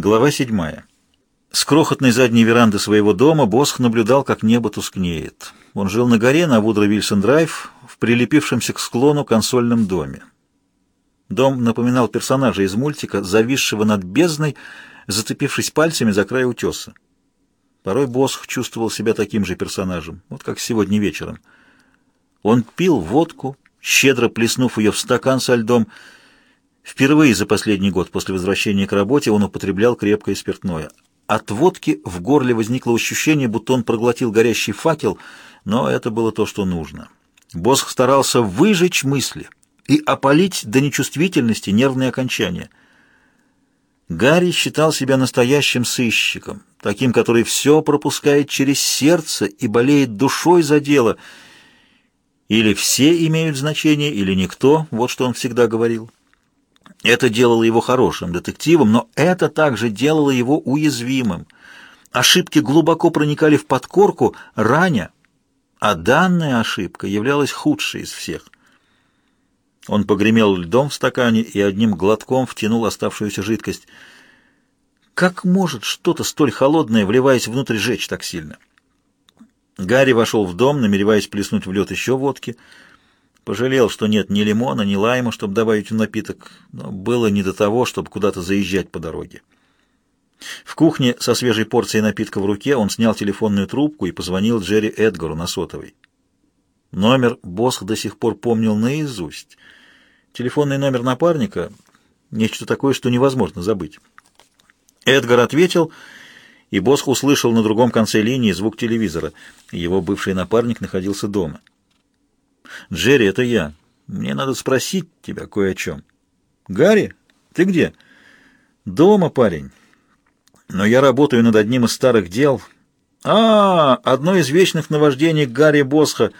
Глава 7. С крохотной задней веранды своего дома Босх наблюдал, как небо тускнеет. Он жил на горе на Вудро-Вильсон-Драйв в прилепившемся к склону консольном доме. Дом напоминал персонажа из мультика, зависшего над бездной, зацепившись пальцами за край утеса. Порой Босх чувствовал себя таким же персонажем, вот как сегодня вечером. Он пил водку, щедро плеснув ее в стакан со льдом, Впервые за последний год после возвращения к работе он употреблял крепкое спиртное. От водки в горле возникло ощущение, будто он проглотил горящий факел, но это было то, что нужно. Босх старался выжечь мысли и опалить до нечувствительности нервные окончания. Гарри считал себя настоящим сыщиком, таким, который все пропускает через сердце и болеет душой за дело. Или все имеют значение, или никто, вот что он всегда говорил. Это делало его хорошим детективом, но это также делало его уязвимым. Ошибки глубоко проникали в подкорку, раня, а данная ошибка являлась худшей из всех. Он погремел льдом в стакане и одним глотком втянул оставшуюся жидкость. Как может что-то столь холодное, вливаясь внутрь, жечь так сильно? Гарри вошел в дом, намереваясь плеснуть в лед еще водки — Пожалел, что нет ни лимона, ни лайма, чтобы добавить в напиток, но было не до того, чтобы куда-то заезжать по дороге. В кухне со свежей порцией напитка в руке он снял телефонную трубку и позвонил Джерри Эдгару на сотовой. Номер Босх до сих пор помнил наизусть. Телефонный номер напарника — нечто такое, что невозможно забыть. Эдгар ответил, и Босх услышал на другом конце линии звук телевизора. Его бывший напарник находился дома. «Джерри, это я. Мне надо спросить тебя кое о чем». «Гарри, ты где?» «Дома, парень. Но я работаю над одним из старых дел». «А, одно из вечных наваждений Гарри Босха.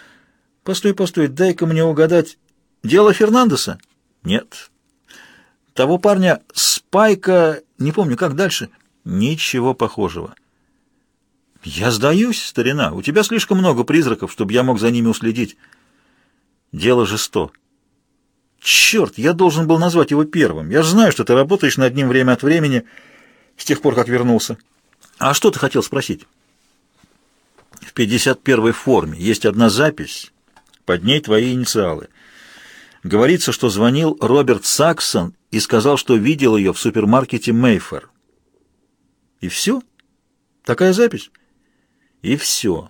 Постой, постой, дай-ка мне угадать. Дело Фернандеса?» «Нет». «Того парня Спайка... Не помню, как дальше?» «Ничего похожего». «Я сдаюсь, старина. У тебя слишком много призраков, чтобы я мог за ними уследить». Дело жесто. Черт, я должен был назвать его первым. Я же знаю, что ты работаешь над ним время от времени, с тех пор, как вернулся. А что ты хотел спросить? В 51-й форме есть одна запись, под ней твои инициалы. Говорится, что звонил Роберт Саксон и сказал, что видел ее в супермаркете Мейфер. И все? Такая запись? И все.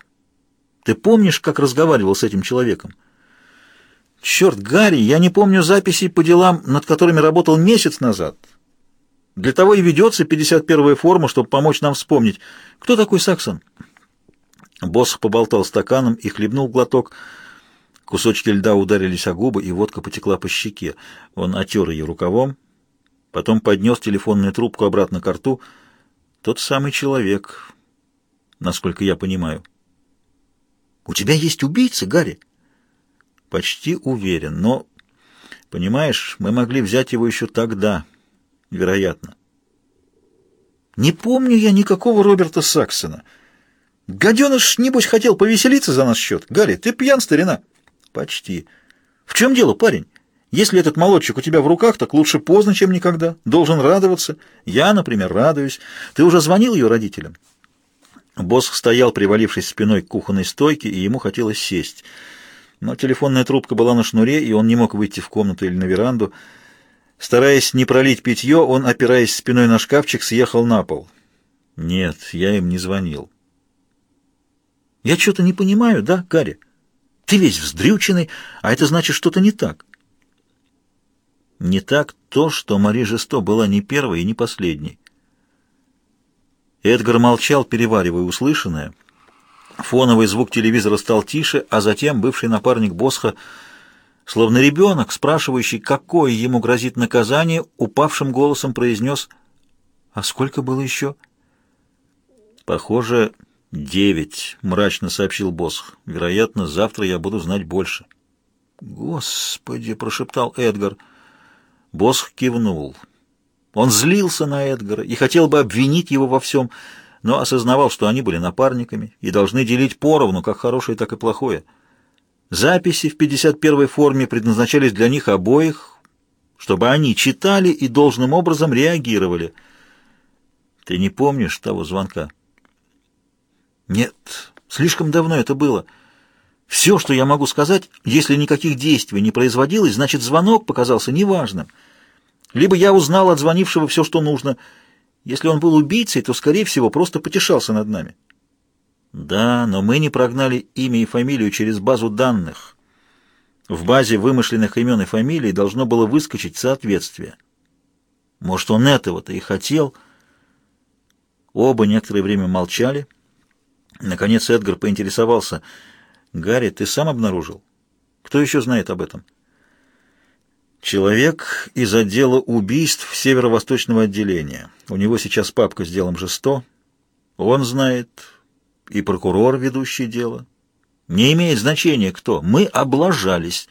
Ты помнишь, как разговаривал с этим человеком? Черт, Гарри, я не помню записей по делам, над которыми работал месяц назад. Для того и ведется 51-я форма, чтобы помочь нам вспомнить. Кто такой Саксон? Босс поболтал стаканом и хлебнул глоток. Кусочки льда ударились о губы, и водка потекла по щеке. Он отер ее рукавом, потом поднес телефонную трубку обратно к рту. Тот самый человек, насколько я понимаю. «У тебя есть убийца, Гарри?» Почти уверен, но, понимаешь, мы могли взять его еще тогда, вероятно. Не помню я никакого Роберта Саксона. Гаденыш, небось, хотел повеселиться за наш счет. Гарри, ты пьян, старина? Почти. В чем дело, парень? Если этот молодчик у тебя в руках, так лучше поздно, чем никогда. Должен радоваться. Я, например, радуюсь. Ты уже звонил ее родителям? Босс стоял, привалившись спиной к кухонной стойке, и ему хотелось сесть — но телефонная трубка была на шнуре, и он не мог выйти в комнату или на веранду. Стараясь не пролить питье, он, опираясь спиной на шкафчик, съехал на пол. Нет, я им не звонил. Я что-то не понимаю, да, Гарри? Ты весь вздрюченный, а это значит что-то не так. Не так то, что Мари Жесто была не первой и не последней. Эдгар молчал, переваривая услышанное — Фоновый звук телевизора стал тише, а затем бывший напарник Босха, словно ребенок, спрашивающий, какое ему грозит наказание, упавшим голосом произнес «А сколько было еще?» «Похоже, девять», — мрачно сообщил Босх. «Вероятно, завтра я буду знать больше». «Господи!» — прошептал Эдгар. Босх кивнул. Он злился на Эдгара и хотел бы обвинить его во всем, — но осознавал, что они были напарниками и должны делить поровну, как хорошее, так и плохое. Записи в 51-й форме предназначались для них обоих, чтобы они читали и должным образом реагировали. Ты не помнишь того звонка? Нет, слишком давно это было. Все, что я могу сказать, если никаких действий не производилось, значит, звонок показался неважным. Либо я узнал от звонившего все, что нужно. Если он был убийцей, то, скорее всего, просто потешался над нами. Да, но мы не прогнали имя и фамилию через базу данных. В базе вымышленных имен и фамилий должно было выскочить соответствие. Может, он этого-то и хотел. Оба некоторое время молчали. Наконец Эдгар поинтересовался. «Гарри, ты сам обнаружил? Кто еще знает об этом?» «Человек из отдела убийств северо-восточного отделения. У него сейчас папка с делом Жесто. Он знает, и прокурор, ведущий дело. Не имеет значения кто. Мы облажались.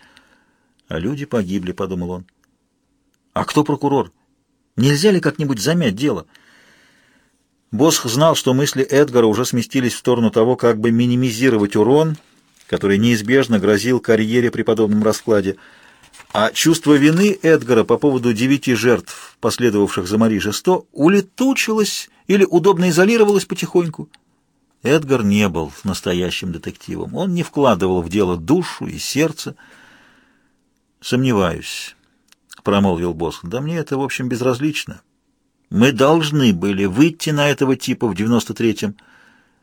А люди погибли, подумал он. А кто прокурор? Нельзя ли как-нибудь замять дело? Босх знал, что мысли Эдгара уже сместились в сторону того, как бы минимизировать урон, который неизбежно грозил карьере при подобном раскладе. А чувство вины Эдгара по поводу девяти жертв, последовавших за Мари Жесто, улетучилось или удобно изолировалось потихоньку. Эдгар не был настоящим детективом. Он не вкладывал в дело душу и сердце. «Сомневаюсь», — промолвил босс. «Да мне это, в общем, безразлично. Мы должны были выйти на этого типа в девяносто третьем,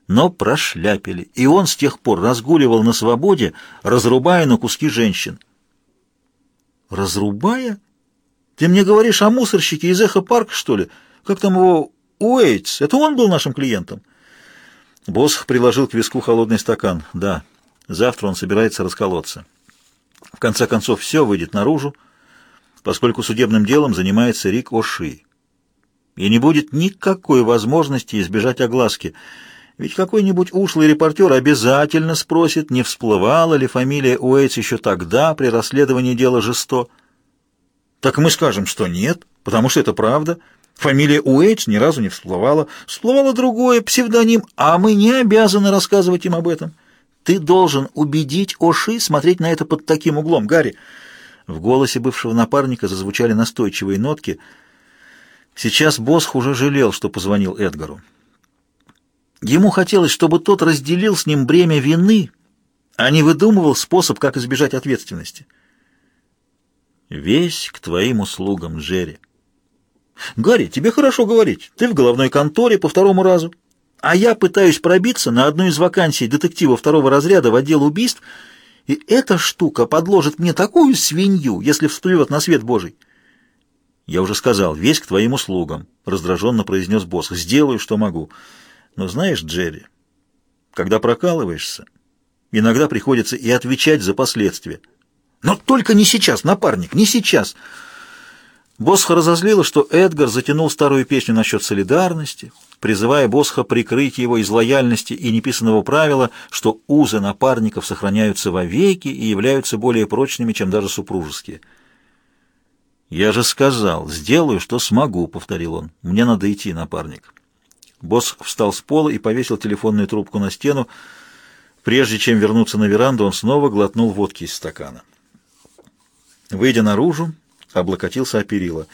но прошляпили, и он с тех пор разгуливал на свободе, разрубая на куски женщин». «Разрубая? Ты мне говоришь о мусорщике из Эхо-парка, что ли? Как там его Уэйтс? Это он был нашим клиентом?» Босх приложил к виску холодный стакан. Да, завтра он собирается расколоться. В конце концов, все выйдет наружу, поскольку судебным делом занимается Рик Оши. И не будет никакой возможности избежать огласки, ведь какой-нибудь ушлый репортер обязательно спросит, не всплывала ли фамилия Уэйтс еще тогда при расследовании дела Жесто. Так мы скажем, что нет, потому что это правда — Фамилия Уэйтс ни разу не всплывала. Всплывало другое, псевдоним, а мы не обязаны рассказывать им об этом. Ты должен убедить Оши смотреть на это под таким углом, Гарри. В голосе бывшего напарника зазвучали настойчивые нотки. Сейчас Босх уже жалел, что позвонил Эдгару. Ему хотелось, чтобы тот разделил с ним бремя вины, а не выдумывал способ, как избежать ответственности. «Весь к твоим услугам, Джерри». «Гарри, тебе хорошо говорить. Ты в головной конторе по второму разу. А я пытаюсь пробиться на одну из вакансий детектива второго разряда в отдел убийств, и эта штука подложит мне такую свинью, если всплывет на свет Божий». «Я уже сказал, весь к твоим услугам», — раздраженно произнес босс. «Сделаю, что могу. Но знаешь, Джерри, когда прокалываешься, иногда приходится и отвечать за последствия. Но только не сейчас, напарник, не сейчас!» Босха разозлило, что Эдгар затянул старую песню насчет солидарности, призывая Босха прикрыть его из лояльности и неписанного правила, что узы напарников сохраняются вовеки и являются более прочными, чем даже супружеские. «Я же сказал, сделаю, что смогу», — повторил он. «Мне надо идти, напарник». Босх встал с пола и повесил телефонную трубку на стену. Прежде чем вернуться на веранду, он снова глотнул водки из стакана. Выйдя наружу, облокотился о перила.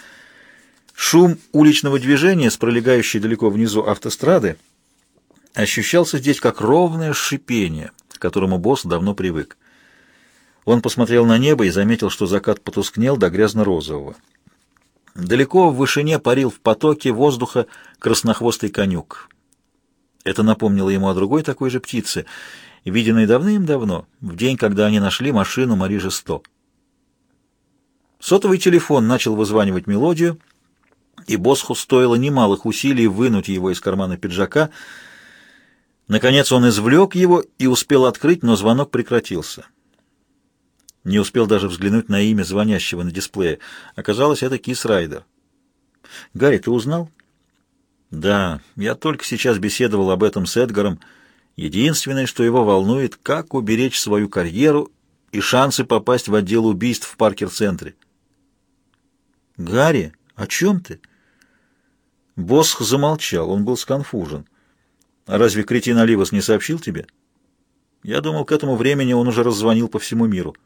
Шум уличного движения с пролегающей далеко внизу автострады ощущался здесь как ровное шипение, к которому босс давно привык. Он посмотрел на небо и заметил, что закат потускнел до грязно-розового. Далеко в вышине парил в потоке воздуха краснохвостый конюк. Это напомнило ему о другой такой же птице, виденной давным-давно, в день, когда они нашли машину Мари Жесто. Сотовый телефон начал вызванивать мелодию, и Босху стоило немалых усилий вынуть его из кармана пиджака. Наконец он извлек его и успел открыть, но звонок прекратился. Не успел даже взглянуть на имя звонящего на дисплее. Оказалось, это Кис Райдер. «Гарри, ты узнал?» «Да, я только сейчас беседовал об этом с Эдгаром. Единственное, что его волнует, как уберечь свою карьеру и шансы попасть в отдел убийств в Паркер-центре. «Гарри, о чем ты?» Босх замолчал, он был сконфужен. «А разве кретин Оливас не сообщил тебе?» «Я думал, к этому времени он уже раззвонил по всему миру».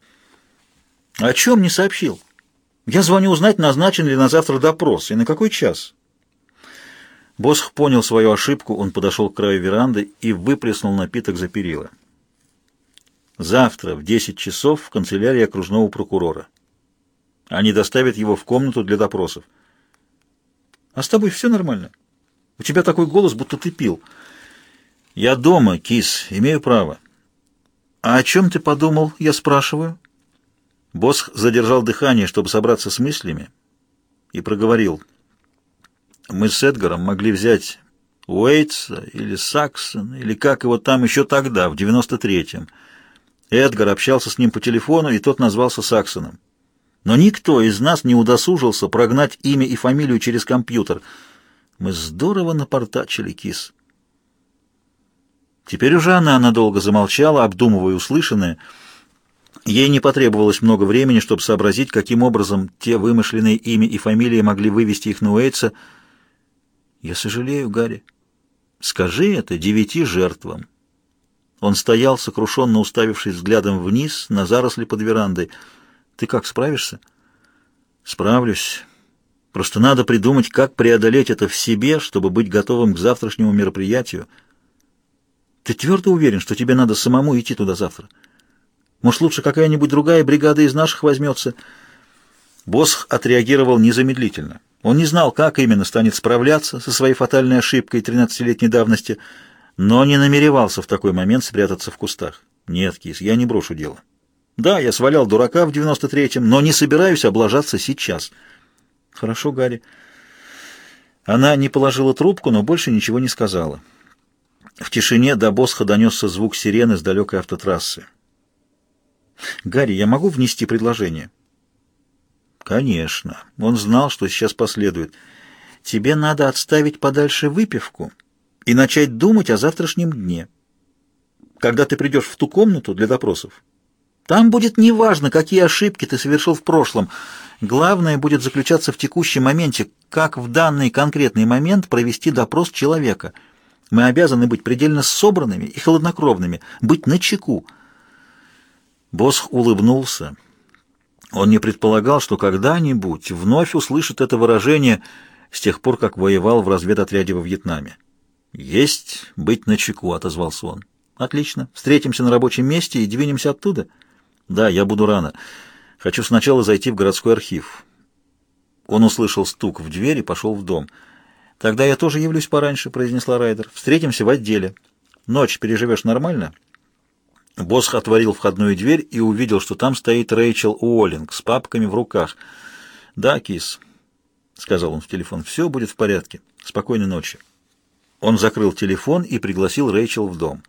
«О чем не сообщил? Я звоню узнать, назначен ли на завтра допрос и на какой час». Босх понял свою ошибку, он подошел к краю веранды и выплеснул напиток за перила. Завтра в 10 часов в канцелярии окружного прокурора. Они доставят его в комнату для допросов. А с тобой все нормально? У тебя такой голос, будто ты пил. Я дома, кис, имею право. А о чем ты подумал, я спрашиваю? Босх задержал дыхание, чтобы собраться с мыслями, и проговорил. Мы с Эдгаром могли взять Уэйтса или Саксон, или как его там еще тогда, в 93-м. Эдгар общался с ним по телефону, и тот назвался Саксоном. Но никто из нас не удосужился прогнать имя и фамилию через компьютер. Мы здорово напортачили, кис. Теперь уже она надолго замолчала, обдумывая услышанное. Ей не потребовалось много времени, чтобы сообразить, каким образом те вымышленные имя и фамилии могли вывести их на Уэйтса. «Я сожалею, Гарри. Скажи это девяти жертвам». Он стоял, сокрушенно уставившись взглядом вниз на заросли под верандой. «Ты как, справишься?» «Справлюсь. Просто надо придумать, как преодолеть это в себе, чтобы быть готовым к завтрашнему мероприятию. Ты твердо уверен, что тебе надо самому идти туда завтра? Может, лучше какая-нибудь другая бригада из наших возьмется?» Босх отреагировал незамедлительно. Он не знал, как именно станет справляться со своей фатальной ошибкой 13-летней давности, но не намеревался в такой момент спрятаться в кустах. Нет, кис, я не брошу дело. Да, я свалял дурака в 93-м, но не собираюсь облажаться сейчас. Хорошо, Гарри. Она не положила трубку, но больше ничего не сказала. В тишине до Босха донесся звук сирены с далекой автотрассы. «Гарри, я могу внести предложение?» «Конечно. Он знал, что сейчас последует. Тебе надо отставить подальше выпивку» и начать думать о завтрашнем дне. Когда ты придешь в ту комнату для допросов, там будет неважно, какие ошибки ты совершил в прошлом. Главное будет заключаться в текущем моменте, как в данный конкретный момент провести допрос человека. Мы обязаны быть предельно собранными и холоднокровными, быть начеку. Босх улыбнулся. Он не предполагал, что когда-нибудь вновь услышит это выражение с тех пор, как воевал в разведотряде во Вьетнаме. «Есть быть начеку», — отозвался он. «Отлично. Встретимся на рабочем месте и двинемся оттуда?» «Да, я буду рано. Хочу сначала зайти в городской архив». Он услышал стук в дверь и пошел в дом. «Тогда я тоже явлюсь пораньше», — произнесла Райдер. «Встретимся в отделе. Ночь переживешь нормально?» Босх отворил входную дверь и увидел, что там стоит Рэйчел Уоллинг с папками в руках. «Да, кис», — сказал он в телефон, — «все будет в порядке. Спокойной ночи». Он закрыл телефон и пригласил Рэйчел в дом.